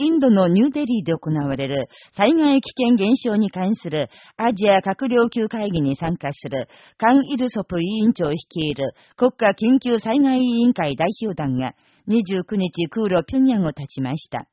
インドのニューデリーで行われる災害危険現象に関するアジア閣僚級会議に参加するカン・イルソプ委員長率いる国家緊急災害委員会代表団が29日空路平壌を立ちました。